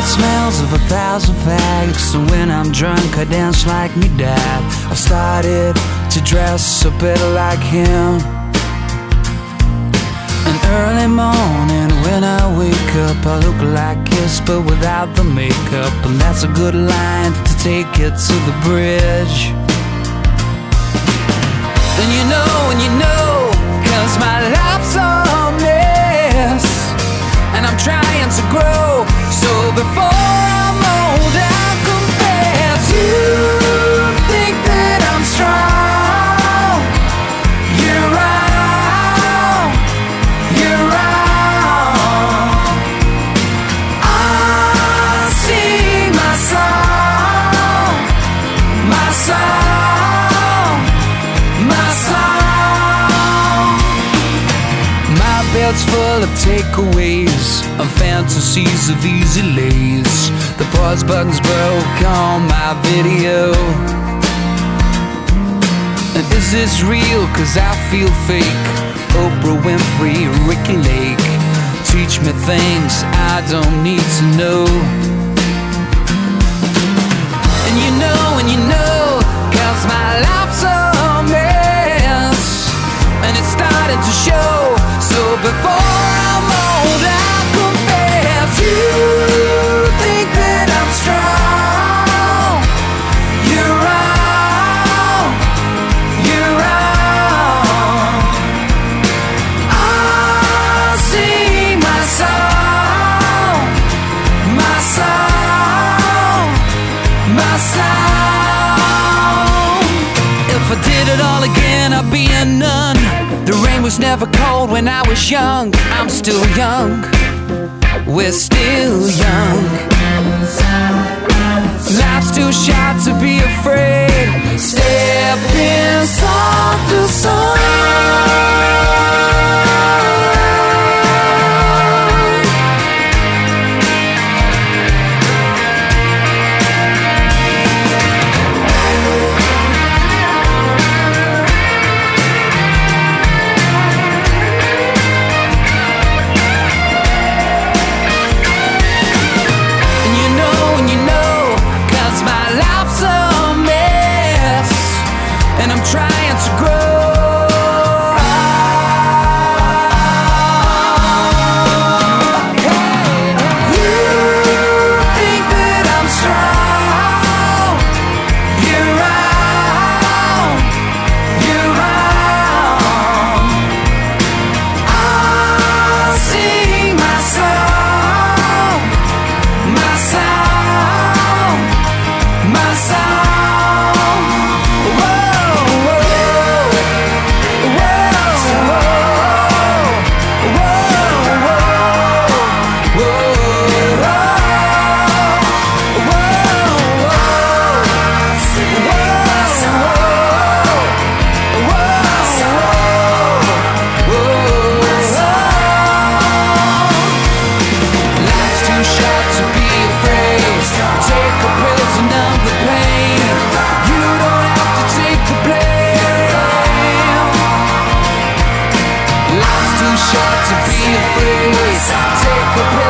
it smells of a thousand fags. And when I'm drunk, I dance like me dad. I've started to dress a bit like him. An early morning when I wake up, I look like kiss, but without the makeup. And that's a good line to take it to the bridge. And you know, and you know, cause my life's a mess. And I'm trying to grow. Belt's full of takeaways and fantasies of easy lays. The pause button's broke on my video. And is this real? Cause I feel fake. Oprah Winfrey, Ricki Lake. Teach me things I don't need to know. Song. If I did it all again, I'd be a nun. The rain was never cold when I was young. I'm still young. We're still young. Life's too short to be afraid. to be free. Take a break.